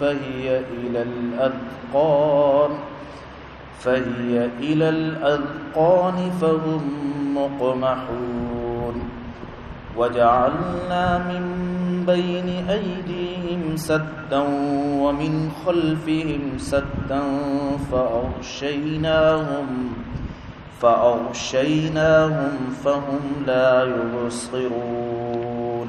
فهي إلى الأذقان فهي إلى الأذقان فهم مقمحون. وجعلنا من بين أيديهم سدا ومن خلفهم سدا فأغشيناهم فأغشيناهم فهم لا يبصرون.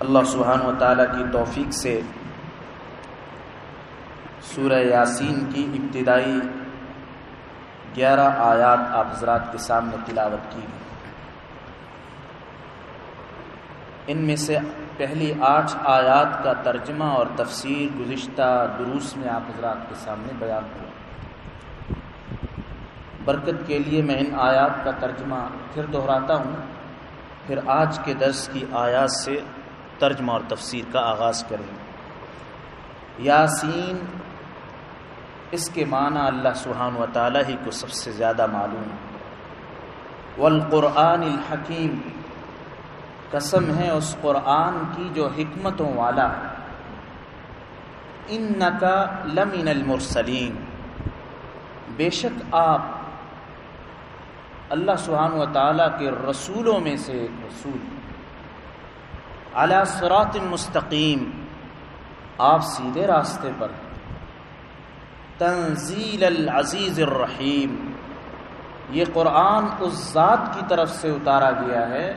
اللہ سبحانہ و تعالیٰ کی توفیق سے سورہ یاسین کی ابتدائی گیارہ آیات آپ حضرات کے سامنے تلاوت کی گئی۔ ان میں سے پہلی آٹھ آیات کا ترجمہ اور تفسیر گزشتہ دروس میں آپ حضرات کے سامنے بیان ہوا۔ برکت کے لیے میں ان آیات کا ترجمہ پھر دہراتا ہوں۔ پھر آج کے درس کی آیات سے ترجمہ اور تفسیر کا آغاز کریں۔ یاسین، اس کے معنی اللہ سبحان و تعالیٰ ہی کو سب سے زیادہ معلوم والقرآن الحکیم، قسم ہے اس قرآن کی جو حکمتوں والا ہے۔ ان نقا لمن المرسلیم بے شک آپ اللہ سبحانہ و تعالیٰ کے رسولوں میں سے ایک رسول اعلیٰ سرات مستقیم۔ آپ سیدھے راستے پر۔ تنزیل العزیز الرحیم۔ یہ قرآن اس ذات کی طرف سے اتارا گیا ہے،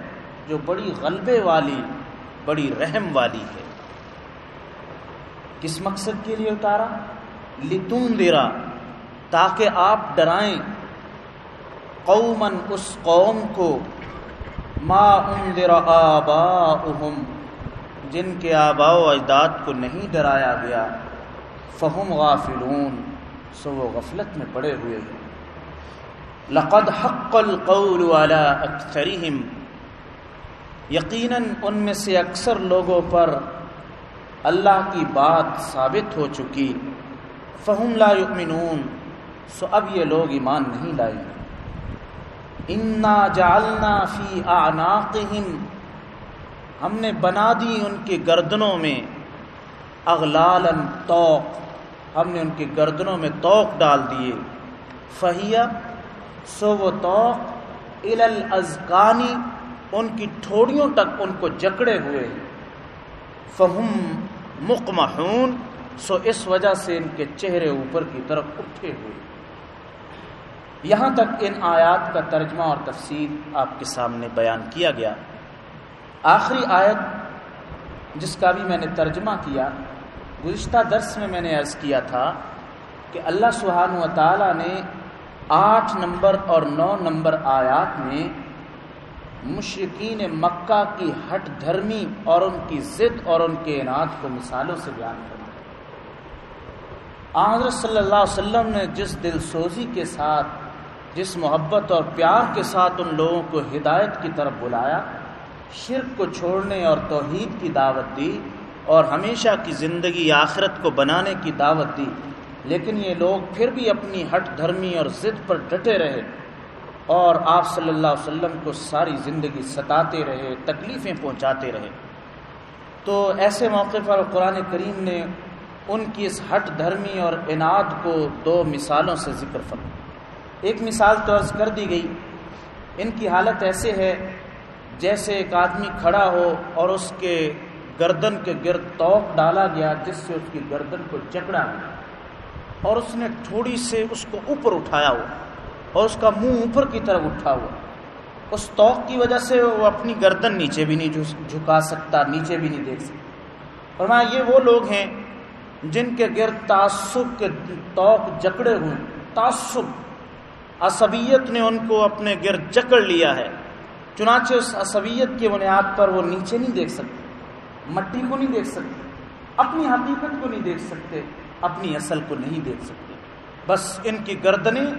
جو بڑی غلبے والی، بڑی رحم والی ہے۔ کس مقصد کے لیے اتارا؟ لتون دیرا تاکہ آپ ڈرائیں۔ قومن اس قوم کو ما اندر آبا جن کے آبا و اجداد کو نہیں ڈرایا گیا، فہم غافلون، سو وہ غفلت میں پڑے ہوئے ہیں۔ لقد حق القول على اکثرهم یقیناً ان میں سے اکثر لوگوں پر اللہ کی بات ثابت ہو چکی۔ فہم لا یؤمنون، سو اب یہ لوگ ایمان نہیں لائیں انا جعلنا فی اعناقہم ہم نے بنا دی ان کے گردنوں میں اغلالا توق ہم نے ان کے گردنوں میں توق ڈال دیے۔ فہیا سو وہ توق الازکانی ان کی ٹھوڑیوں تک ان کو جکڑے ہوئے۔ فہم مقمحون سو اس وجہ سے ان کے چہرے اوپر کی طرف اٹھے ہوئے۔ یہاں تک ان آیات کا ترجمہ اور تفصیل آپ کے سامنے بیان کیا گیا۔ آخری آیت جس کا بھی میں نے ترجمہ کیا، گزشتہ درس میں میں نے عرض کیا تھا کہ اللہ سبحانہ و تعالیٰ نے آٹھ نمبر اور نو نمبر آیات میں مشرقین مکہ کی ہٹ دھرمی اور ان کی ضد اور ان کے انعد کو مثالوں سے بیان کرنا۔ حضرت صلی اللہ علیہ وسلم نے جس دل سوزی کے ساتھ جس محبت اور پیار کے ساتھ ان لوگوں کو ہدایت کی طرف بلایا، شرک کو چھوڑنے اور توحید کی دعوت دی اور ہمیشہ کی زندگی آخرت کو بنانے کی دعوت دی۔ لیکن یہ لوگ پھر بھی اپنی ہٹ دھرمی اور ضد پر ڈٹے رہے اور آپ صلی اللہ علیہ وسلم کو ساری زندگی ستاتے رہے، تکلیفیں پہنچاتے رہے۔ تو ایسے موقع پر قرآن کریم نے ان کی اس ہٹ دھرمی اور انعد کو دو مثالوں سے ذکر فرما ایک مثال تو عرض کر دی گئی۔ ان کی حالت ایسے ہے جیسے ایک آدمی کھڑا ہو اور اس کے گردن کے گرد توق ڈالا گیا جس سے اس کی گردن کو جکڑا گیا اور اس نے تھوڑی سے اس کو اوپر اٹھایا ہوا اور اس کا منہ اوپر کی طرف اٹھا ہوا۔ اس توق کی وجہ سے وہ اپنی گردن نیچے بھی نہیں جھکا سکتا، نیچے بھی نہیں دیکھ سکتا۔ اور یہ وہ لوگ ہیں جن کے گرد تعصب کے توق جکڑے ہوئے تعصب۔ عصبیت نے ان کو اپنے گرد جکڑ لیا ہے۔ چنانچہ اس عصبیت کی بنیاد پر وہ نیچے نہیں دیکھ سکتے، مٹی کو نہیں دیکھ سکتے، اپنی حقیقت کو نہیں دیکھ سکتے، اپنی اصل کو نہیں دیکھ سکتے۔ بس ان کی گردنیں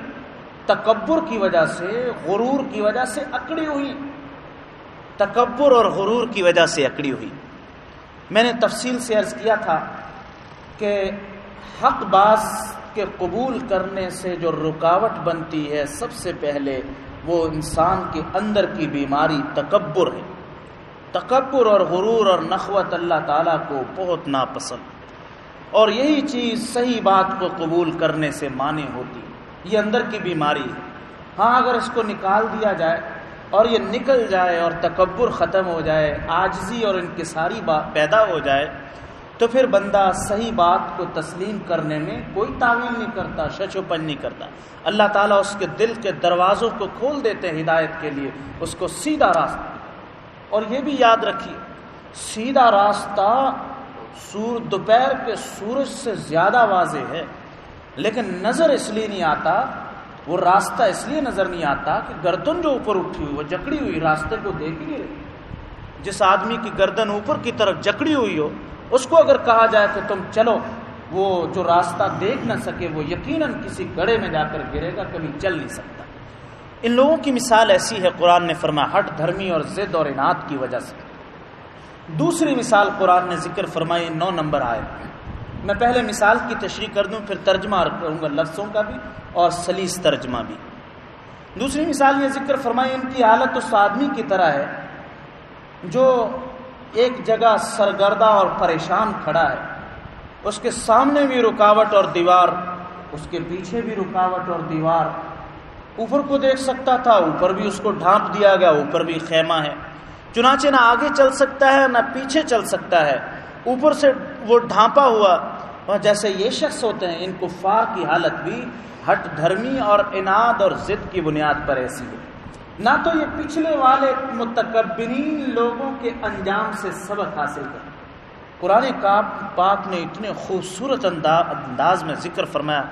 تکبر کی وجہ سے، غرور کی وجہ سے اکڑی ہوئی۔ تکبر اور غرور کی وجہ سے اکڑی ہوئی۔ میں نے تفصیل سے عرض کیا تھا کہ حق باز کے قبول کرنے سے جو رکاوٹ بنتی ہے، سب سے پہلے وہ انسان کے اندر کی بیماری تکبر ہے۔ تکبر اور غرور اور نخوت اللہ تعالیٰ کو بہت ناپسند اور یہی چیز صحیح بات کو قبول کرنے سے مانے ہوتی یہ اندر کی بیماری ہے۔ ہاں اگر اس کو نکال دیا جائے اور یہ نکل جائے اور تکبر ختم ہو جائے آجزی اور انکساری بات پیدا ہو جائے تو پھر بندہ صحیح بات کو تسلیم کرنے میں کوئی تعویل نہیں کرتا، شچ و پن نہیں کرتا۔ اللہ تعالیٰ اس کے دل کے دروازوں کو کھول دیتے ہیں ہدایت کے لیے، اس کو سیدھا راستہ۔ اور یہ بھی یاد رکھیے، سیدھا راستہ سور، دوپہر کے سورج سے زیادہ واضح ہے، لیکن نظر اس لیے نہیں آتا، وہ راستہ اس لیے نظر نہیں آتا کہ گردن جو اوپر اٹھی ہوئی، وہ جکڑی ہوئی، راستے کو دیکھ ہی نہیں رہی۔ جس آدمی کی گردن اوپر کی طرف جکڑی ہوئی ہو اس کو اگر کہا جائے کہ تم چلو، وہ جو راستہ دیکھ نہ سکے، وہ یقیناً کسی گڑے میں جا کر گرے گا، کبھی چل نہیں سکتا۔ ان لوگوں کی مثال ایسی ہے، قرآن نے فرما ہٹ دھرمی اور ضد اور انعت کی وجہ سے۔ دوسری مثال قرآن نے ذکر فرمائی، نو نمبر آئے۔ میں پہلے مثال کی تشریح کر دوں، پھر ترجمہ کروں گا لفظوں کا بھی، اور سلیس ترجمہ بھی۔ دوسری مثال یہ ذکر فرمائی، ان کی حالت اس آدمی کی طرح ہے، جو ایک جگہ سرگردہ اور پریشان کھڑا ہے۔ اس کے سامنے بھی رکاوٹ اور دیوار، اس کے پیچھے بھی رکاوٹ اور دیوار۔ اوپر کو دیکھ سکتا تھا، اوپر بھی اس کو ڈھانپ دیا گیا، اوپر بھی خیمہ ہے۔ چنانچہ نہ آگے چل سکتا ہے، نہ پیچھے چل سکتا ہے۔ اوپر سے وہ ڈھانپا ہوا۔ اور جیسے یہ شخص ہوتے ہیں، ان کفار کی حالت بھی ہٹ دھرمی اور اناد اور ضد کی بنیاد پر ایسی ہے۔ نہ تو یہ پچھلے والے متکبرین لوگوں کے انجام سے سبق حاصل کر قرآن پاک نے اتنے خوبصورت انداز میں ذکر فرمایا،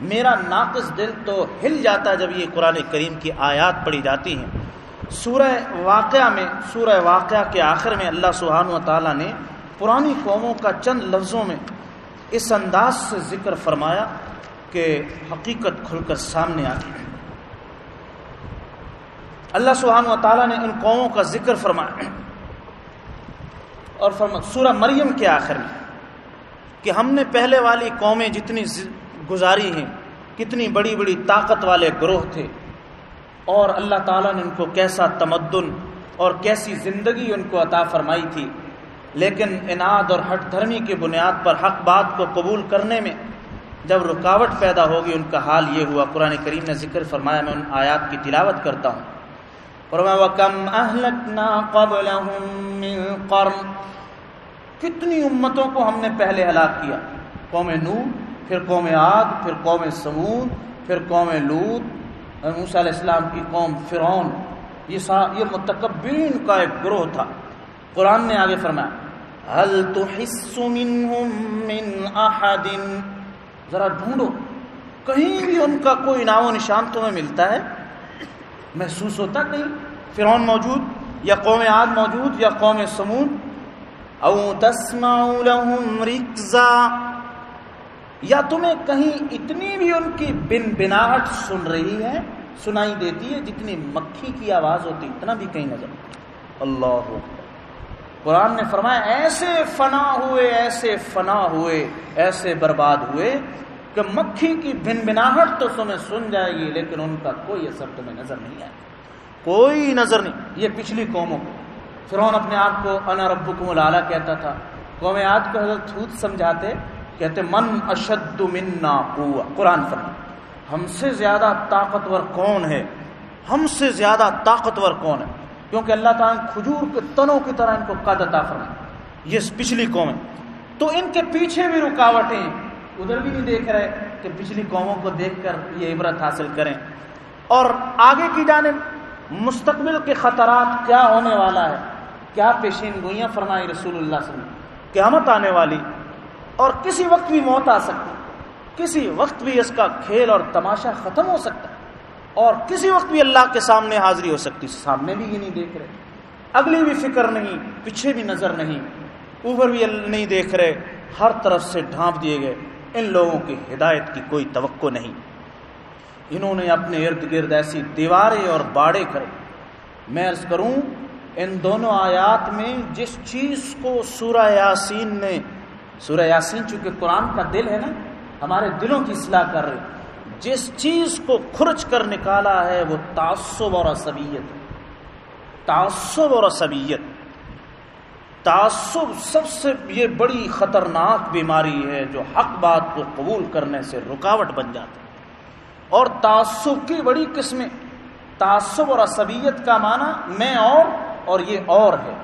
میرا ناقص دل تو ہل جاتا جب یہ قرآن کریم کی آیات پڑھی جاتی ہیں۔ سورہ واقعہ میں سورہ واقعہ کے آخر میں اللہ سبحانہ و تعالیٰ نے پرانی قوموں کا چند لفظوں میں اس انداز سے ذکر فرمایا کہ حقیقت کھل کر سامنے آ گئی اللہ سبحانہ و تعالیٰ نے ان قوموں کا ذکر فرمایا اور فرما سورہ مریم کے آخر میں، کہ ہم نے پہلے والی قومیں جتنی گزاری ہیں، کتنی بڑی بڑی طاقت والے گروہ تھے، اور اللہ تعالیٰ نے ان کو کیسا تمدن اور کیسی زندگی ان کو عطا فرمائی تھی۔ لیکن انعد اور ہٹ دھرمی کی بنیاد پر حق بات کو قبول کرنے میں جب رکاوٹ پیدا ہوگی، ان کا حال یہ ہوا۔ قرآن کریم نے ذکر فرمایا، میں ان آیات کی تلاوت کرتا ہوں۔ فرمایا وَكَمْ أَهْلَكْنَا قَبْلَهُمْ مِنْ قَرْنٍ۔ کتنی امتوں کو ہم نے پہلے ہلاک کیا؟ قوم نو پھر قوم عاد، پھر قوم سمود، پھر قوم لوت موسیٰ علیہ السلام کی قوم فرعون۔ یہ سا، یہ متکبرین کا ایک گروہ تھا۔ قرآن نے آگے فرمایا، هل تحس منهم من احد ذرا ڈھونڈو، کہیں بھی ان کا کوئی نام و نشان تمہیں ملتا ہے؟ محسوس ہوتا کہیں فرعون موجود، یا قوم عاد موجود، یا قوم سمون او تسمع لهم رکزا۔ یا تمہیں کہیں اتنی بھی ان کی بن بناہٹ سن رہی ہے، سنائی دیتی ہے جتنی مکھی کی آواز ہوتی، اتنا بھی کہیں نظر۔ اللہ قرآن نے فرمایا، ایسے فنا ہوئے، ایسے فنا ہوئے، ایسے برباد ہوئے کہ مکھی کی بن بناہٹ تو تمہیں سن جائے گی، لیکن ان کا کوئی اثر تمہیں نظر نہیں آئے کوئی نظر نہیں۔ یہ پچھلی قوموں کو۔ فرعون اپنے آپ کو انا ربکم العلیٰ کہتا تھا۔ قوم آج کو حضرت حود سمجھاتے، کہتے، من اشد منا قوہ قرآن فرما ہم سے زیادہ طاقتور کون ہے؟ ہم سے زیادہ طاقتور کون ہے؟ کیونکہ اللہ تعالیٰ نے کھجور کے تنوں کی طرح ان کو قد عطا فرما یہ پچھلی قوم ہے تو ان کے پیچھے بھی رکاوٹیں ادھر بھی نہیں دیکھ رہے کہ پچھلی قوموں کو دیکھ کر یہ عبرت حاصل کریں۔ اور آگے کی جانب مستقبل کے خطرات کیا ہونے والا ہے؟ کیا پیشین گوئیاں فرمائی رسول اللہ صلی اللہ علیہ وسلم؟ قیامت آنے والی۔ اور کسی وقت بھی موت آ سکتی۔ کسی وقت بھی اس کا کھیل اور تماشا ختم ہو سکتا۔ اور کسی وقت بھی اللہ کے سامنے حاضری ہو سکتی۔ سامنے بھی یہ نہیں دیکھ رہے۔ اگلی بھی فکر نہیں، پیچھے بھی نظر نہیں۔ اوپر بھی نہیں دیکھ رہے۔ ہر طرف سے ڈھانپ دیے گئے۔ ان لوگوں کی ہدایت کی کوئی توقع نہیں۔ انہوں نے اپنے ارد گرد ایسی دیواریں اور باڑے کرے۔ میں عرض کروں، ان دونوں آیات میں جس چیز کو سورہ یاسین نے، سورہ یاسین چونکہ قرآن کا دل ہے نا، ہمارے دلوں کی اصلاح کر رہے۔ جس چیز کو کھرچ کر نکالا ہے، وہ تعصب اور عصبیت تعصب اور عصبیت۔ تعصب سب سے یہ بڑی خطرناک بیماری ہے جو حق بات کو قبول کرنے سے رکاوٹ بن جاتی اور تعصب کی بڑی قسمیں تعصب اور عصبیت کا معنی میں اور اور یہ اور ہے۔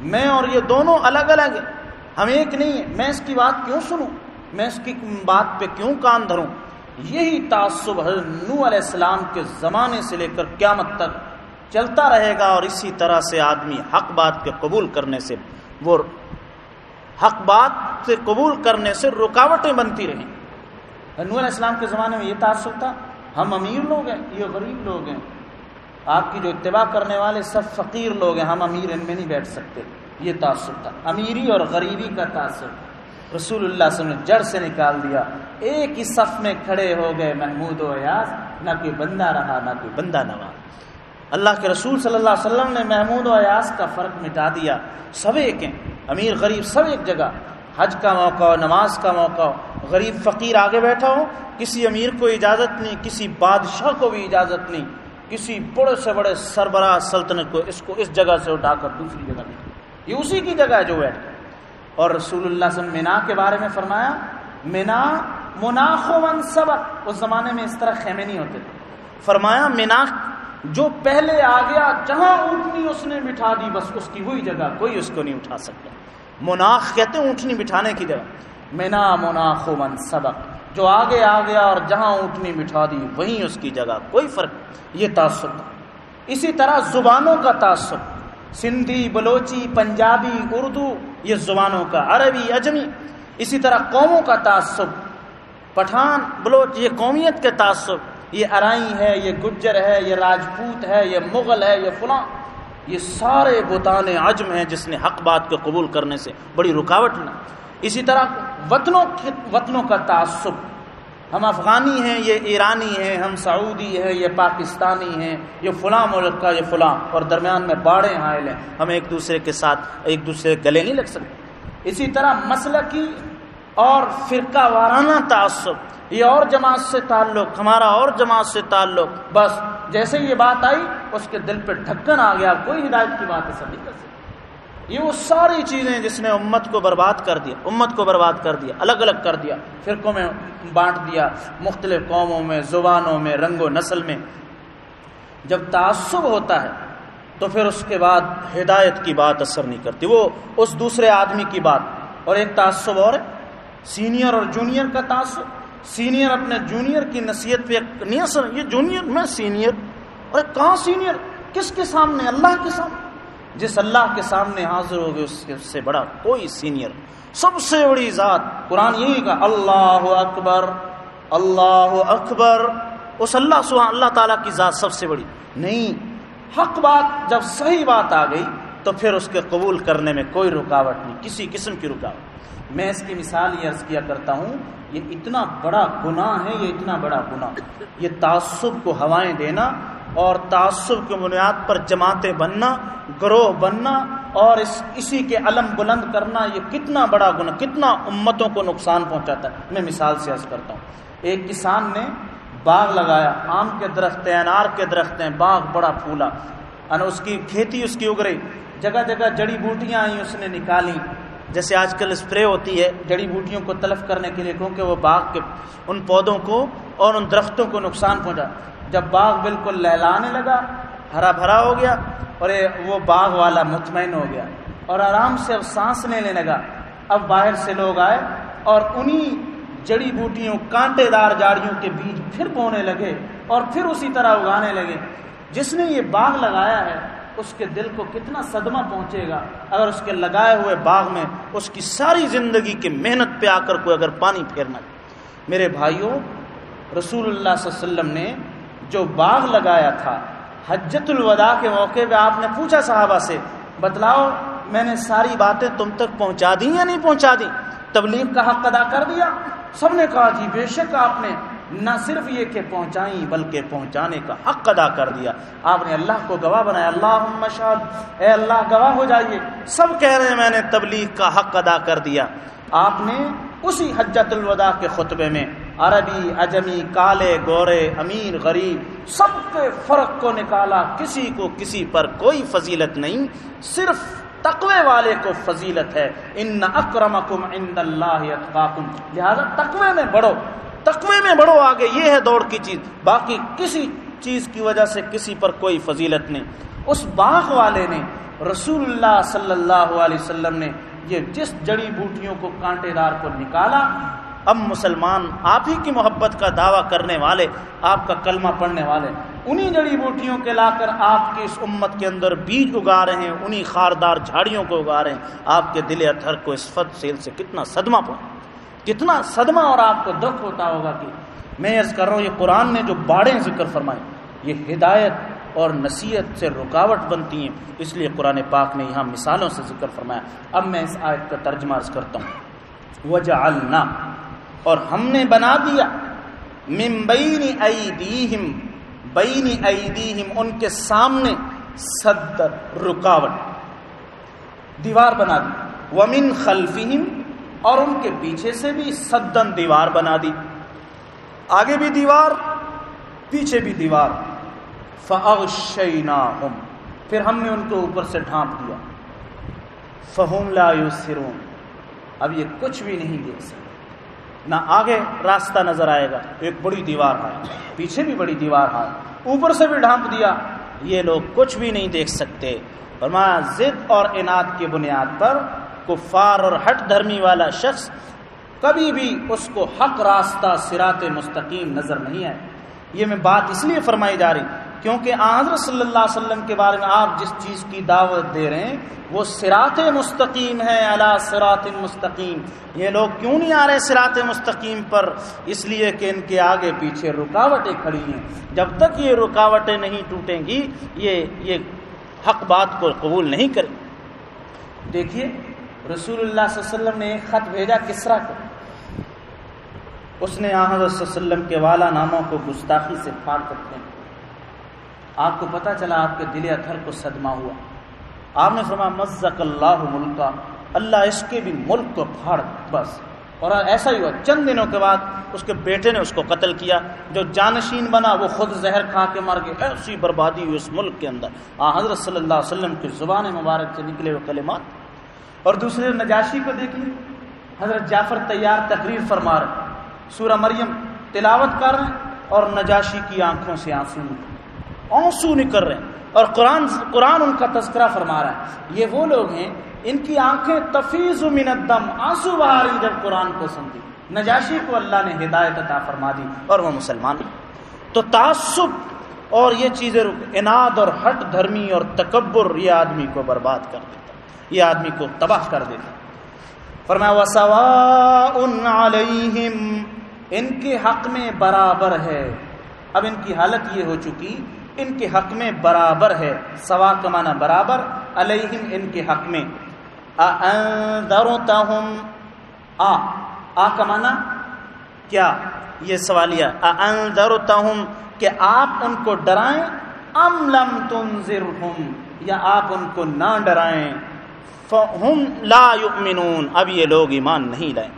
میں اور یہ دونوں الگ الگ ہیں۔ ہم ایک نہیں ہیں۔ میں اس کی بات کیوں سنوں؟ میں اس کی بات پہ کیوں کان دھروں؟ یہی تعصب حضرت نو علیہ السلام کے زمانے سے لے کر قیامت تک چلتا رہے گا اور اسی طرح سے آدمی حق بات کے قبول کرنے سے وہ حق بات سے قبول کرنے سے رکاوٹیں بنتی رہیں۔ نور علیہ السلام کے زمانے میں یہ تعصب تھا، ہم امیر لوگ ہیں، یہ غریب لوگ ہیں۔ آپ کی جو اتباع کرنے والے سب فقیر لوگ ہیں، ہم امیر ان میں نہیں بیٹھ سکتے۔ یہ تعصب تھا۔ امیری اور غریبی کا تعصب۔ رسول اللہ صلی اللہ علیہ وسلم نے جڑ سے نکال دیا۔ ایک ہی صف میں کھڑے ہو گئے، محمود و ایاز نہ کوئی بندہ رہا، نہ کوئی بندہ نواز۔ اللہ کے رسول صلی اللہ علیہ وسلم نے محمود و ایاز کا فرق مٹا دیا۔ سب ایک ہیں۔ امیر، غریب، سب ایک جگہ۔ حج کا موقع ہو، نماز کا موقع ہو۔ غریب، فقیر آگے بیٹھا ہو۔ کسی امیر کو اجازت نہیں، کسی بادشاہ کو بھی اجازت نہیں۔ کسی بڑے سے بڑے سربراہ سلطنت کو اس کو اس جگہ سے اٹھا کر دوسری جگہ دے یہ اسی کی جگہ ہے جو بیٹھ اور رسول اللہ صلی اللہ علیہ وسلم مینا کے بارے میں فرمایا، مینا مناخ ون سبق اس زمانے میں اس طرح خیمے نہیں ہوتے۔ فرمایا، مینا جو پہلے آ گیا، جہاں اونٹنی اس نے بٹھا دی، بس اس کی وہی جگہ، کوئی اس کو نہیں اٹھا سکتا۔ مناخ کہتے ہیں اونٹنی بٹھانے کی جگہ۔ مینا مناخ ون سبق۔ جو آگے آ گیا اور جہاں اونٹنی بٹھا دی، وہیں اس کی جگہ۔ کوئی فرق یہ تعصب۔ اسی طرح زبانوں کا تعصب۔ سندھی، بلوچی، پنجابی، اردو، یہ زبانوں کا۔ عربی، اجمی۔ اسی طرح قوموں کا تعصب۔ پٹھان، بلوچ، یہ قومیت کے تعصب۔ یہ ارائی ہے، یہ گجر ہے، یہ راجپوت ہے، یہ مغل ہے، یہ فلاں۔ یہ سارے بتان عجم ہیں جس نے حق بات کو قبول کرنے سے بڑی رکاوٹ نہ اسی طرح وطنوں وطنوں کا تعصب۔ ہم افغانی ہیں، یہ ایرانی ہیں، ہم سعودی ہیں، یہ پاکستانی ہیں، یہ فلاں ملک کا یہ فلاں۔ اور درمیان میں باڑے حائل ہیں۔ ہم ایک دوسرے کے ساتھ، ایک دوسرے گلے نہیں لگ سکتے۔ اسی طرح مسلقی اور فرقہ وارانہ تعصب، یہ اور جماعت سے تعلق، ہمارا اور جماعت سے تعلق۔ بس جیسے یہ بات آئی، اس کے دل پہ ڈھکن آ گیا، کوئی ہدایت کی بات ایسا نہیں کر سکتا۔ یہ وہ ساری چیزیں جس نے امت کو برباد کر دیا، امت کو برباد کر دیا، الگ الگ کر دیا، فرقوں میں بانٹ دیا، مختلف قوموں میں، زبانوں میں، رنگ و نسل میں۔ جب تعصب ہوتا ہے، تو پھر اس کے بعد ہدایت کی بات اثر نہیں کرتی۔ وہ اس دوسرے آدمی کی بات۔ اور ایک تعصب اور سینئر اور جونیئر کا تعصب، سینئر اپنے جونیئر کی نصیحت پہ نہیں سر یہ جونیئر، میں سینئر اور کہاں سینئر؟ کس کے سامنے؟ اللہ کے سامنے۔ جس اللہ کے سامنے حاضر ہوگے اس سے بڑا کوئی سینئر۔ سب سے بڑی ذات، قرآن یہی کا اللہ اکبر اللہ اکبر۔ اس اللہ، سبحان اللہ تعالیٰ کی ذات سب سے بڑی۔ نہیں، حق بات جب صحیح بات آ گئی تو پھر اس کے قبول کرنے میں کوئی رکاوٹ نہیں، کسی قسم کی رکاوٹ۔ میں اس کی مثال یہ عرض کیا کرتا ہوں، یہ اتنا بڑا گناہ ہے، یہ اتنا بڑا گناہ۔ یہ تعصب کو ہوائیں دینا اور تعصب کی بنیاد پر جماعتیں بننا، گروہ بننا اور اس، اسی کے علم بلند کرنا، یہ کتنا بڑا گناہ، کتنا امتوں کو نقصان پہنچاتا ہے۔ میں مثال سے عرض کرتا ہوں، ایک کسان نے باغ لگایا، آم کے درخت ہیں، انار کے درخت ہیں، باغ بڑا پھولا، اس کی کھیتی اس کی اگ رہی جگہ جگہ جڑی بوٹیاں آئیں، اس نے نکالی۔ جیسے آج کل اسپرے ہوتی ہے، جڑی بوٹیوں کو تلف کرنے کے لیے، کیونکہ وہ باغ کے ان پودوں کو اور ان درختوں کو نقصان پہنچا۔ جب باغ بالکل لہلانے لگا، ہرا بھرا ہو گیا اور وہ باغ والا مطمئن ہو گیا اور آرام سے اب سانس لینے لگا۔ اب باہر سے لوگ آئے اور انہی جڑی بوٹیوں کانٹے دار جاڑیوں کے بیج پھر بونے لگے اور پھر اسی طرح اگانے لگے۔ جس نے یہ باغ لگایا ہے اس کے دل کو کتنا صدمہ پہنچے گا اگر اس کے لگائے ہوئے باغ میں اس کی ساری زندگی کی محنت پہ آ کر کوئی اگر پانی پھیرنا میرے بھائیوں، رسول اللہ صلی اللہ علیہ وسلم نے جو باغ لگایا تھا، حجت الوداع کے موقع پہ آپ نے پوچھا صحابہ سے، بتلاؤ، میں نے ساری باتیں تم تک پہنچا دی یا نہیں پہنچا دی؟ تبلیغ کا حق ادا کر دیا؟ سب نے کہا جی بے شک آپ نے نہ صرف یہ کہ پہنچائیں، بلکہ پہنچانے کا حق ادا کر دیا۔ آپ نے اللہ کو گواہ بنایا۔ اللہ مشاد اے اللہ، گواہ ہو جائیے۔ سب کہہ رہے ہیں، میں نے تبلیغ کا حق ادا کر دیا۔ آپ نے اسی حجت الوداع کے خطبے میں عربی، اجمی، کالے، گورے، امیر، غریب، سب کے فرق کو نکالا۔ کسی کو کسی پر کوئی فضیلت نہیں، صرف تقوی والے کو فضیلت ہے۔ ان اکرمکم عند اللہ اتقاکم۔ لہذا تقوی میں بڑھو۔ تقوی میں بڑھو، آگے یہ ہے دوڑ کی چیز۔ باقی کسی چیز کی وجہ سے کسی پر کوئی فضیلت نہیں۔ اس باغ والے نے، رسول اللہ صلی اللہ علیہ وسلم نے یہ جس جڑی بوٹیوں کو کانٹے دار کو نکالا، اب مسلمان آپ ہی کی محبت کا دعویٰ کرنے والے، آپ کا کلمہ پڑھنے والے، انہی جڑی بوٹیوں کے لا کر آپ کی اس امت کے اندر بیج اگا رہے ہیں، انہی خاردار جھاڑیوں کو اگا رہے ہیں۔ آپ کے دل اتھر کو اس فد سیل سے کتنا صدمہ پہنچا۔ کتنا صدمہ اور آپ کو دکھ ہوتا ہوگا کہ میں عرض کر رہا ہوں، یہ قرآن نے جو باڑیں ذکر فرمائے یہ ہدایت اور نصیحت سے رکاوٹ بنتی ہیں، اس لیے قرآن پاک نے یہاں مثالوں سے ذکر فرمایا۔ اب میں اس آیت کا ترجمہ عرض کرتا ہوں۔ وجہ اور ہم نے بنا دیا۔ ممبئی ایدیہم بین ایدیہم ان کے سامنے صد رکاوٹ۔ دیوار بنا دی۔ ومن خلفہم اور ان کے پیچھے سے بھی سدن دیوار بنا دی۔ آگے بھی دیوار، پیچھے بھی دیوار۔ فَأَغْشَيْنَاهُمْ۔ پھر ہم نے ان کو اوپر سے ڈھانپ دیا۔ فہم لا یسرون اب یہ کچھ بھی نہیں دیکھ سکتے۔ نہ آگے راستہ نظر آئے گا، ایک بڑی دیوار ہے۔ پیچھے بھی بڑی دیوار ہے۔ اوپر سے بھی ڈھانپ دیا۔ یہ لوگ کچھ بھی نہیں دیکھ سکتے۔ فرمایا، ضد اور انعد کی بنیاد پر کفار اور ہٹ دھرمی والا شخص کبھی بھی اس کو حق راستہ سرات مستقیم نظر نہیں آئے۔ یہ میں بات اس لیے فرمائی جا رہی کیونکہ حضرت صلی اللہ علیہ وسلم کے بارے میں آپ جس چیز کی دعوت دے رہے ہیں، وہ سرات مستقیم ہے اللہ سرات مستقیم۔ یہ لوگ کیوں نہیں آ رہے سرات مستقیم پر؟ اس لیے کہ ان کے آگے پیچھے رکاوٹیں کھڑی ہیں۔ جب تک یہ رکاوٹیں نہیں ٹوٹیں گی، یہ یہ حق بات کو قبول نہیں کریں۔ دیکھیے رسول اللہ صلی اللہ علیہ وسلم نے ایک خط بھیجا کسرا کو؟ اس نے حضرت صلی اللہ علیہ وسلم کے والا ناموں کو گستاخی سے پھاڑ کرتے ہیں آپ کو پتا چلا آپ کے دل اتھر کو صدمہ ہوا۔ آپ نے فرمایا، مزق اللہ ملکا، اللہ اس کے بھی ملک کو پھاڑ بس۔ اور ایسا ہی ہوا۔ چند دنوں کے بعد اس کے بیٹے نے اس کو قتل کیا۔ جو جانشین بنا، وہ خود زہر کھا کے مر گئے۔ ایسی بربادی ہوئی اس ملک کے اندر۔ آ، حضرت صلی اللہ علیہ وسلم کی زبان مبارک سے نکلے ہوئے کلمات۔ اور دوسرے نجاشی کو دیکھ لیں حضرت جعفر تیار تقریر فرما رہے سورہ مریم تلاوت کر رہے ہیں اور نجاشی کی آنکھوں سے آنسو نکل آنسو نکل رہے ہیں۔ اور قرآن قرآن ان کا تذکرہ فرما رہا ہے۔ یہ وہ لوگ ہیں، ان کی آنکھیں تفیظ من الدم، آنسو بہاری جب قرآن کو سمجھی۔ نجاشی کو اللہ نے ہدایت عطا فرما دی اور وہ مسلمان تو تعصب اور یہ چیزیں اناد اور ہٹ دھرمی اور تکبر یہ آدمی کو برباد کر دیتا یہ آدمی کو تباہ کر دیتا فرمایا وسوا علیہم ان کے حق میں برابر ہے۔ اب ان کی حالت یہ ہو چکی، ان کے حق میں برابر ہے۔ سوا کا معنی برابر علیہم ان کے حق میں۔ آ آ کا معنی کیا؟ یہ سوالیہ اندرتہم کہ آپ ان کو ڈرائیں ام لم تنذرہم یا آپ ان کو نہ ڈرائیں؟ فہم لا یؤمنون۔ اب یہ لوگ ایمان نہیں لائیں۔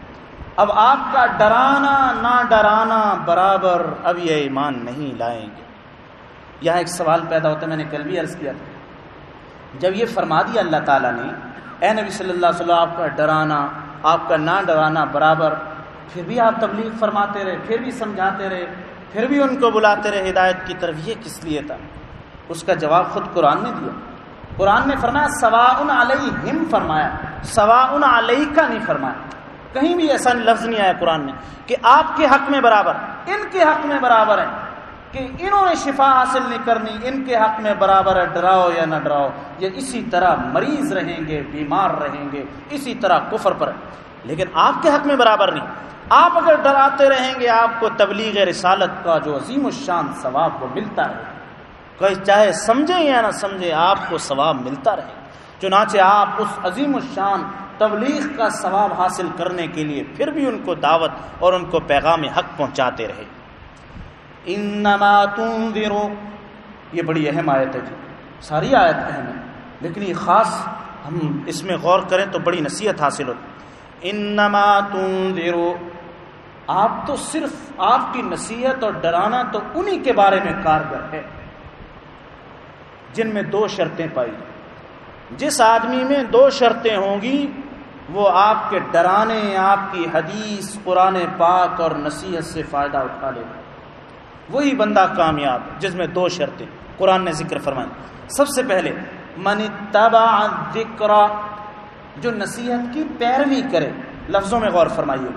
اب آپ کا ڈرانا نہ ڈرانا برابر اب یہ ایمان نہیں لائیں گے۔ یہاں ایک سوال پیدا ہوتا ہے، میں نے کل بھی عرض کیا تھا۔ جب یہ فرما دیا اللہ تعالیٰ نے، اے نبی صلی اللہ علیہ وسلم، آپ کا ڈرانا، آپ کا نہ ڈرانا برابر، پھر بھی آپ تبلیغ فرماتے رہے، پھر بھی سمجھاتے رہے، پھر بھی ان کو بلاتے رہے، ہدایت کی طرف یہ کس لیے تھا؟ اس کا جواب خود قرآن نے دیا۔ قرآن نے فرمایا سوا ان علیہ فرمایا سوا ان علیہ کا نہیں فرمایا۔ کہیں بھی ایسا لفظ نہیں آیا قرآن میں کہ آپ کے حق میں برابر، ان کے حق میں برابر ہے کہ انہوں نے شفا حاصل نہیں کرنی، ان کے حق میں برابر ہے، ڈراؤ یا نہ ڈراؤ، یہ اسی طرح مریض رہیں گے، بیمار رہیں گے، اسی طرح کفر پر لیکن آپ کے حق میں برابر نہیں۔ آپ اگر ڈراتے رہیں گے، آپ کو تبلیغ رسالت کا جو عظیم الشان ثواب وہ ملتا رہے۔ چاہے سمجھیں یا نہ سمجھیں آپ کو ثواب ملتا رہے۔ چنانچہ آپ اس عظیم الشان تبلیغ کا ثواب حاصل کرنے کے لیے پھر بھی ان کو دعوت اور ان کو پیغام حق پہنچاتے رہے۔ انما تنذرو، یہ بڑی اہم آیت ہے جی۔ ساری آیت اہم ہے، لیکن یہ خاص ہم اس میں غور کریں تو بڑی نصیحت حاصل ہوتی۔ انما تنذرو، آپ تو صرف آپ کی نصیحت اور ڈرانا تو انہی کے بارے میں کارگر ہے جن میں دو شرطیں پائی۔ جس آدمی میں دو شرطیں ہوں گی، وہ آپ کے ڈرانے، آپ کی حدیث، قرآن پاک اور نصیحت سے فائدہ اٹھا لے۔ گا وہی بندہ کامیاب، جس میں دو شرطیں۔ قرآن نے ذکر فرمائیں سب سے پہلے، من تبا ذکر جو نصیحت کی پیروی کرے۔ لفظوں میں غور فرمائیے۔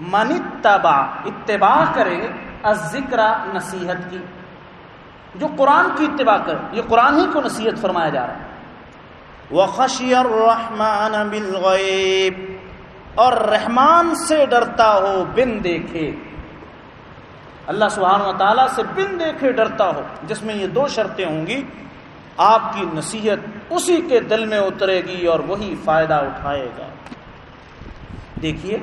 من تبا اتباع کرے ذکر نصیحت کی۔ جو قرآن کی اتباع کرے یہ قرآن ہی کو نصیحت فرمایا جا رہا ہے۔ وخشی الرحمن بالغیب اور رحمان سے ڈرتا ہو، بن دیکھے۔ اللہ سبحانہ و تعالیٰ سے بن دیکھے، ڈرتا ہو، جس میں یہ دو شرطیں ہوں گی۔ آپ کی نصیحت اسی کے دل میں اترے گی اور وہی فائدہ اٹھائے گا۔ دیکھیے،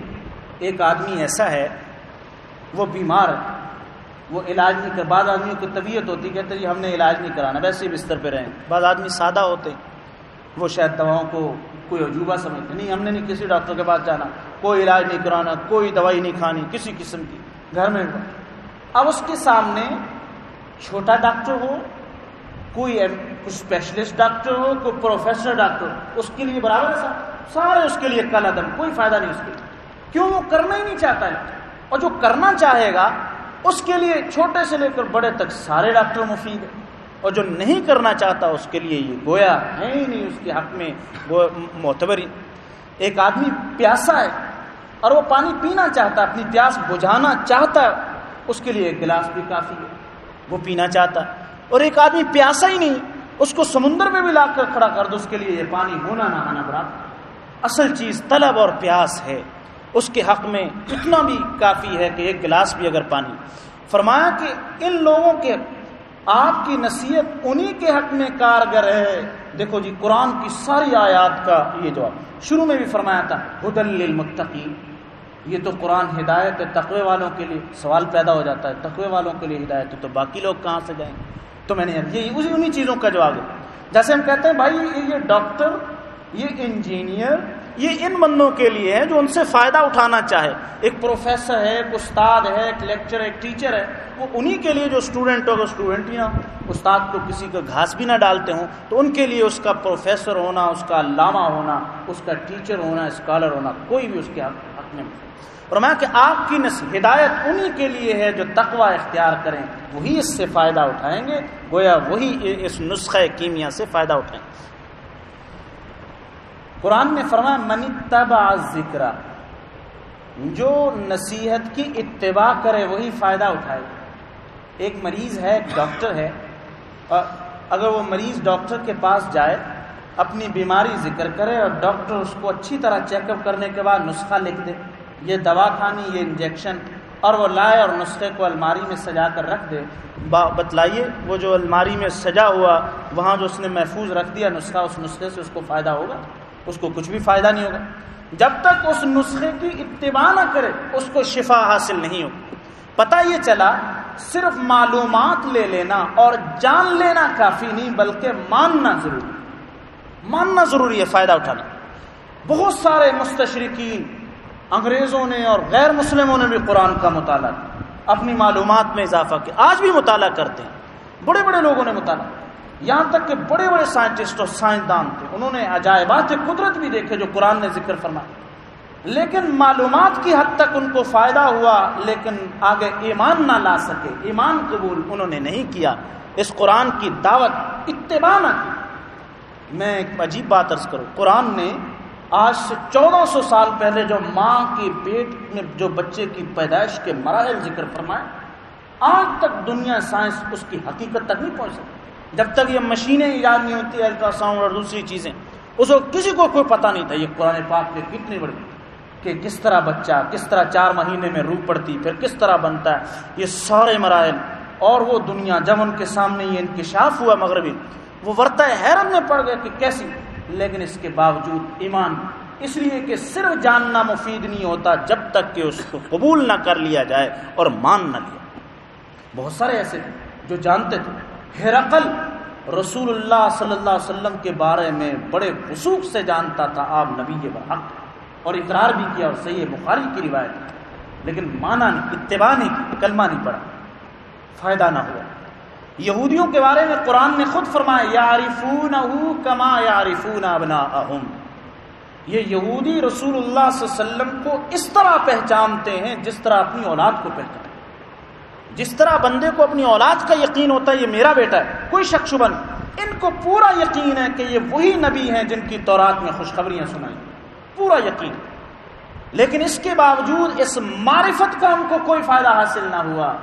ایک آدمی ایسا ہے، وہ بیمار ہے۔ وہ علاج نہیں کر، بعض آدمیوں کی طبیعت ہوتی کہتے ہیں جی ہم نے علاج نہیں کرانا، ویسے بستر پہ رہیں۔ بعض آدمی سادہ ہوتے وہ شاید دواؤں کو کوئی عجوبہ سمجھتے نہیں، ہم نے نہیں کسی ڈاکٹر کے پاس جانا، کوئی علاج نہیں کرانا، کوئی دوائی نہیں کھانی، کسی قسم کی۔ گھر میں اب اس کے سامنے چھوٹا ڈاکٹر ہو، کوئی اسپیشلسٹ ڈاکٹر ہو، کوئی پروفیسر ڈاکٹر ہو، اس کے لیے برابر ہے سارے اس کے لیے کل عدم، کوئی فائدہ نہیں اس کے لیے۔ کیوں؟ وہ کرنا ہی نہیں چاہتا ہے۔ اور جو کرنا چاہے گا اس کے لیے چھوٹے سے لے کر بڑے تک سارے ڈاکٹر مفید ہیں۔ اور جو نہیں کرنا چاہتا اس کے لیے یہ گویا ہے ہی نہیں، اس کے حق میں وہ معتبر ایک آدمی پیاسا ہے اور وہ پانی پینا چاہتا ہے اپنی پیاس بجھانا چاہتا ہے اس کے لیے ایک گلاس بھی کافی ہے۔ وہ پینا چاہتا۔ ہے اور ایک آدمی پیاسا ہی نہیں، اس کو سمندر میں بھی لا کر کھڑا کر دو، اس کے لیے یہ پانی ہونا نہ آنا برابر۔ اصل چیز طلب اور پیاس ہے۔ اس کے حق میں اتنا بھی کافی ہے کہ ایک گلاس بھی اگر پانی۔ فرمایا کہ ان لوگوں کے آپ کی نصیحت انہی کے حق میں کارگر ہے۔ دیکھو جی قرآن کی ساری آیات کا یہ جواب۔ شروع میں بھی فرمایا تھا حدل للمتقین۔ یہ تو قرآن ہدایت ہے، تقوی والوں کے لیے سوال پیدا ہو جاتا ہے، تقوی والوں کے لیے ہدایت ہے، تو باقی لوگ کہاں سے جائیں؟ تو میں نے یہ اسی انہی چیزوں کا جواب ہے جیسے ہم کہتے ہیں، بھائی یہ ڈاکٹر، یہ انجینئر یہ ان بندوں کے لیے ہے جو ان سے فائدہ اٹھانا چاہے۔ ایک پروفیسر ہے، ایک استاد ہے، ایک لیکچر، ایک ٹیچر ہے، وہ انہی کے لیے جو اسٹوڈنٹ ہوگا اسٹوڈنٹ ہی نہ استاد کو کسی کا گھاس بھی نہ ڈالتے ہوں، تو ان کے لیے اس کا پروفیسر ہونا، اس کا علامہ ہونا، اس کا ٹیچر ہونا، اسکالر ہونا، کوئی بھی اس کے حق میں اور میں کہ آپ کی ہدایت انہی کے لیے ہے جو تقوی اختیار کریں، وہی اس سے فائدہ اٹھائیں گے، گویا وہی اس نسخہ کیمیا سے فائدہ اٹھائیں گے۔ قرآن نے فرمایا منی تبا ذکر جو نصیحت کی اتباع کرے، وہی فائدہ اٹھائے۔ ایک مریض ہے، ایک ڈاکٹر ہے، اور اگر وہ مریض ڈاکٹر کے پاس جائے، اپنی بیماری ذکر کرے اور ڈاکٹر اس کو اچھی طرح چیک اپ کرنے کے بعد نسخہ لکھ دے، یہ دوا کھانی، یہ انجیکشن، اور وہ لائے اور نسخے کو الماری میں سجا کر رکھ دے۔ بتلائیے، وہ جو الماری میں سجا ہوا، وہاں جو اس نے محفوظ رکھ دیا نسخہ، اس نسخے سے اس کو فائدہ ہوگا؟ اس کو کچھ بھی فائدہ نہیں ہوگا۔ جب تک اس نسخے کی اتباع نہ کرے، اس کو شفا حاصل نہیں ہو پتہ یہ چلا، صرف معلومات لے لینا اور جان لینا کافی نہیں، بلکہ ماننا ضروری۔ ماننا ضروری ہے، فائدہ اٹھانا۔ بہت سارے مستشرقین، انگریزوں نے اور غیر مسلموں نے بھی قرآن کا مطالعہ کیا۔ اپنی معلومات میں اضافہ کیا۔ آج بھی مطالعہ کرتے ہیں۔ بڑے بڑے لوگوں نے مطالعہ یہاں تک کہ بڑے بڑے سائنٹسٹ اور سائنسدان تھے۔ انہوں نے عجائبات قدرت بھی دیکھے جو قرآن نے ذکر فرمایا لیکن معلومات کی حد تک ان کو فائدہ ہوا، لیکن آگے ایمان نہ لا سکے، ایمان قبول انہوں نے نہیں کیا۔ اس قرآن کی دعوت اتباع نہ کی۔ میں ایک عجیب بات عرض کروں۔ قرآن نے آج سے چودہ سو سال پہلے جو ماں کی پیٹ میں جو بچے کی پیدائش کے مراحل ذکر فرمائے، آج تک دنیا سائنس اس کی حقیقت تک نہیں پہنچ سکتی جب تک یہ مشینیں ایجاد نہیں ہوتی، الٹرا ساؤنڈ اور دوسری چیزیں، اس کو کسی کو کوئی پتہ نہیں تھا یہ قرآن پاک کے کتنی بڑی کہ کس طرح بچہ، کس طرح چار مہینے میں روح پڑتی، پھر کس طرح بنتا ہے، یہ سارے مراحل، اور وہ دنیا جب ان کے سامنے یہ انکشاف ہوا مغربی، وہ ورتہ حیرت میں پڑ گئے کہ کیسی؟ لیکن اس کے باوجود ایمان، اس لیے کہ صرف جاننا مفید نہیں ہوتا جب تک کہ اس کو قبول نہ کر لیا جائے اور مان نہ لیا۔ بہت سارے ایسے تھے جو جانتے تھے۔ ہرقل رسول اللہ صلی اللہ علیہ وسلم کے بارے میں بڑے وسوخ سے جانتا تھا۔ آپ نبی برحق اور اقرار بھی کیا اور صحیح بخاری کی روایت لیکن مانا نہیں، اتباع نہیں، کلمہ نہیں پڑا فائدہ نہ ہوا۔ یہودیوں کے بارے میں قرآن نے خود فرمایا یارفون کما یارفون ابنا یہ یہودی رسول اللہ صلی اللہ علیہ وسلم کو اس طرح پہچانتے ہیں جس طرح اپنی اولاد کو پہچانتے جس طرح بندے کو اپنی اولاد کا یقین ہوتا ہے، یہ میرا بیٹا ہے، کوئی شک شبہ نہیں۔ ان کو پورا یقین ہے کہ یہ وہی نبی ہیں جن کی تورات میں خوشخبریاں سنائیں پورا یقین۔ لیکن اس کے باوجود اس معرفت کا ان کو کوئی فائدہ حاصل نہ ہوا۔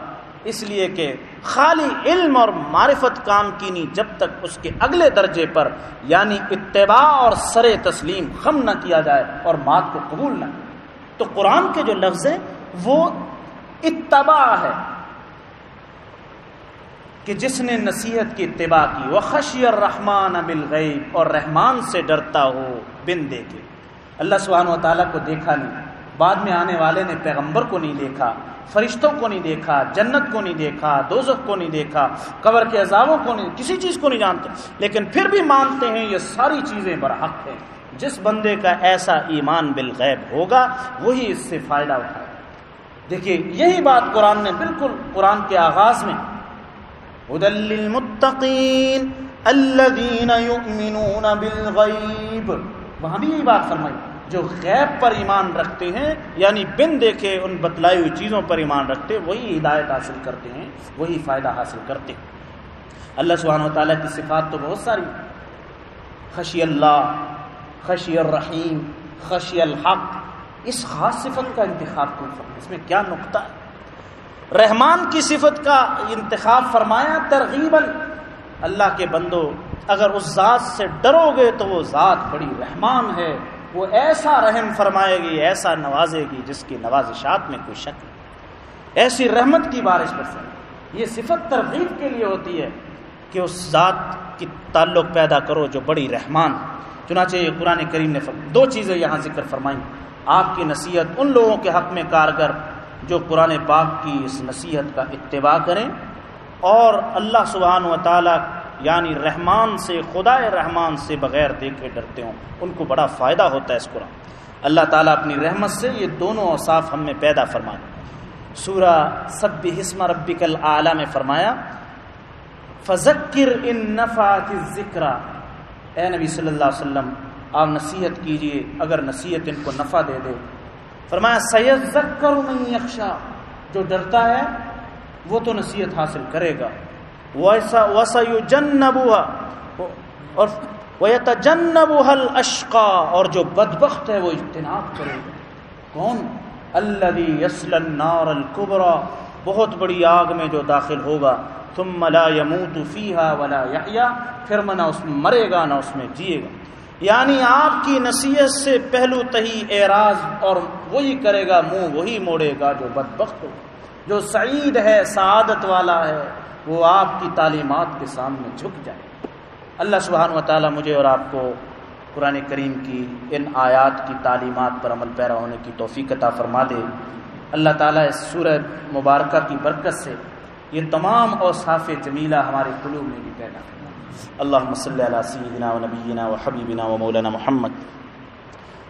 اس لیے کہ خالی علم اور معرفت کام کی نہیں، جب تک اس کے اگلے درجے پر یعنی اتباع اور سر تسلیم خم نہ کیا جائے اور بات کو قبول نہ تو قرآن کے جو لفظ ہیں، وہ اتباع ہے۔ کہ جس نے نصیحت کی اتباع کی، وہ خشی الرحمان بالغیب اور رحمان سے ڈرتا ہو بن دیکھے اللہ سبحانہ و تعالیٰ کو دیکھا نہیں، بعد میں آنے والے نے پیغمبر کو نہیں دیکھا، فرشتوں کو نہیں دیکھا، جنت کو نہیں دیکھا، دوزخ کو نہیں دیکھا، قبر کے عذابوں کو نہیں، کسی چیز کو نہیں جانتے۔ لیکن پھر بھی مانتے ہیں، یہ ساری چیزیں برحق ہیں۔ جس بندے کا ایسا ایمان بالغیب ہوگا، وہی اس سے فائدہ اٹھائے دیکھیے، یہی بات قرآن نے بالکل قرآن کے آغاز میں للمتقین الذین یؤمنون بالغیب وہاں بھی یہی بات فرمائی، جو غیب پر ایمان رکھتے ہیں یعنی بن دیکھے ان بتلائی ہوئی چیزوں پر ایمان رکھتے، وہی ہدایت حاصل کرتے ہیں، وہی فائدہ حاصل کرتے۔ ہیں اللہ سبحانہ و تعالیٰ کی صفات تو بہت ساری خشی اللہ، خشی الرحیم، خشی الحق، اس خاص صفت کا انتخاب کیوں فرمایا اس میں کیا نقطہ ہے؟ رحمان کی صفت کا انتخاب فرمایا، ترغیباً اللہ کے بندو، اگر اس ذات سے ڈرو گے تو وہ ذات بڑی رحمان ہے، وہ ایسا رحم فرمائے گی، ایسا نوازے گی جس کی نوازشات میں کوئی شک نہیں۔ ایسی رحمت کی بارش پر سر یہ صفت ترغیب کے لیے ہوتی ہے کہ اس ذات کی تعلق پیدا کرو جو بڑی رحمان چنانچہ یہ قرآن کریم نے دو چیزیں یہاں ذکر فرمائیں۔ آپ کی نصیحت ان لوگوں کے حق میں کارگر جو قرآن پاک کی اس نصیحت کا اتباع کریں اور اللہ سبحانہ و تعالیٰ یعنی رحمان سے خدا رحمان سے بغیر دیکھے ڈرتے ہوں، ان کو بڑا فائدہ ہوتا ہے اس قرآن۔ اللہ تعالیٰ اپنی رحمت سے یہ دونوں اوصاف ہم میں پیدا فرمائے۔ سورہ سب حسم ربک العلیٰ میں فرمایا، فذکر ان نفع ذکر اے نبی صلی اللہ علیہ وسلم، آپ نصیحت کیجیے، اگر نصیحت ان کو نفع دے دے فرمایا سید ذکر من جو ڈرتا ہے، وہ تو نصیحت حاصل کرے گا۔ ویسا وسا جنبوہا اور وَيَتَجَنَّبُهَا الْأَشْقَى۔ اور جو بدبخت ہے، وہ اجتناب کرے گا۔ کون؟ الذي يصل النار الكبرى۔ بہت بڑی آگ میں جو داخل ہوگا۔ ثم لا يموت فيها ولا يحيى۔ پھر نہ اس میں مرے گا، نہ اس میں جیے گا۔ یعنی آپ کی نصیحت سے پہلو تہی اعراض اور وہی کرے گا، منہ وہی موڑے گا جو بدبخت ہو۔ جو سعید ہے، سعادت والا ہے، وہ آپ کی تعلیمات کے سامنے جھک جائے۔ اللہ سبحانہ و تعالیٰ مجھے اور آپ کو قرآن کریم کی ان آیات کی تعلیمات پر عمل پیرا ہونے کی توفیق عطا فرما دے۔ اللہ تعالیٰ اس سورت مبارکہ کی برکت سے یہ تمام اوصاف جمیلہ ہمارے قلوب میں بھی پیدا کرنا اللهم صل على سيدنا ونبينا وحبيبنا ومولانا محمد۔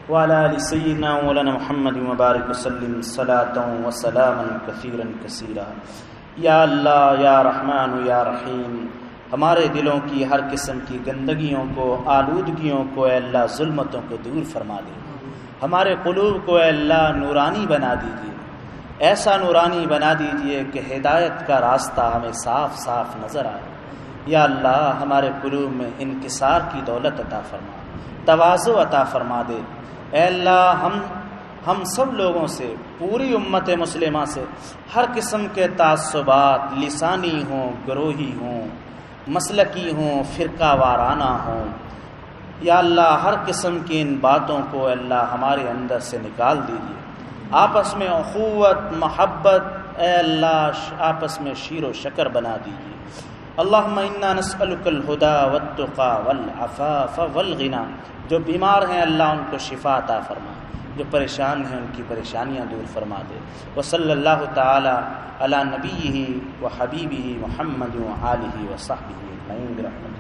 وعلى ال سيدنا ومولانا محمد وبارك وسلم صلاه وسلاما كثيرا كثيرا. یا اللہ یا رحمان یا رحیم ہمارے دلوں کی ہر قسم کی گندگیوں کو، آلودگیوں کو اے اللہ ظلمتوں کو دور فرما دے۔ ہمارے قلوب کو اے اللہ نورانی بنا دیجیے۔ ایسا نورانی بنا دیجیے کہ ہدایت کا راستہ ہمیں صاف صاف نظر آئے۔ یا اللہ، ہمارے قلوب میں انکسار کی دولت عطا فرما۔ توازو عطا فرما دے۔ اے اللہ، ہم ہم سب لوگوں سے، پوری امت مسلمہ سے ہر قسم کے تعصبات، لسانی ہوں، گروہی ہوں مسلقی ہوں، فرقہ وارانہ ہوں۔ یا اللہ، ہر قسم کی ان باتوں کو اللہ ہمارے اندر سے نکال دیجیے۔ آپس میں اخوت، محبت، اے اللہ، آپس میں شیر و شکر بنا دیجیے۔ اللہم انہا نسألک الہدا والتقا والعفاف والغنا۔ جو بیمار ہیں اللہ ان کو شفا عطا فرما، جو پریشان ہیں ان کی پریشانیاں دور فرما دے۔ وصل اللہ تعالی علی نبی و حبیبی محمد وعالہ وصحبہ و رحمت اللہ